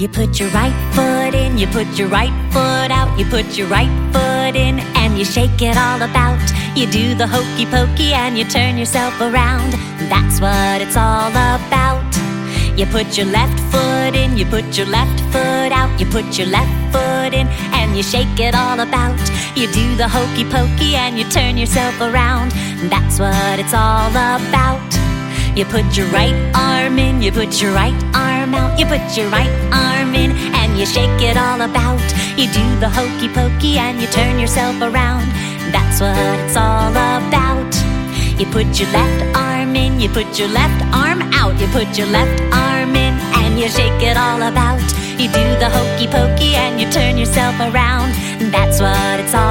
You put your right foot in, you put your right foot out, you put your right foot in, and you shake it all about. You do the hokey pokey and you turn yourself around. That's what it's all about. You put your left foot in, you put your left foot out, you put your left foot in, and you shake it all about. You do the hokey pokey and you turn yourself around. That's what it's all about. You put your right arm in, you put your right arm out, you put your right arm in, and you shake it all about. You do the hokey pokey and you turn yourself around. That's what it's all about. You put your left arm in, you put your left arm out, you put your left arm in, and you shake it all about. You do the hokey pokey and you turn yourself around. That's what it's all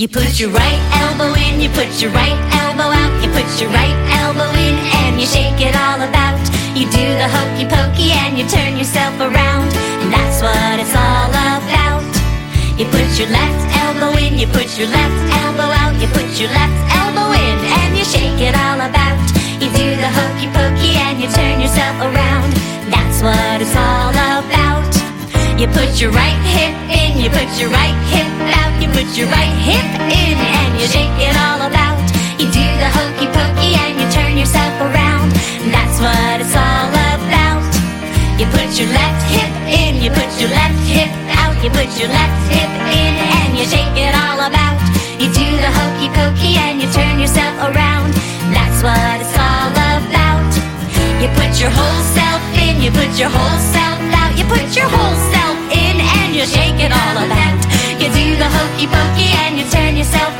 You put your right elbow in, you put your right elbow out, you put your right elbow in, and you shake it all about. You do the hokey pokey and you turn yourself around. And that's what it's all about. You put your left elbow in, you put your left elbow out, you put your left elbow in, and you shake it all about. You do the hokey pokey and you turn yourself around. That's what it's all about. You put your right hip in, you put your right hip your right hip in, and you shake it all about. You do the hokey pokey and you turn yourself around. That's what it's all about. You put your left hip in, you put your left hip out, you put your left hip in, and you shake it all about. You do the hokey pokey and you turn yourself around. That's what it's all about. You put your whole self in, you put your whole self out, pokey and you turn yourself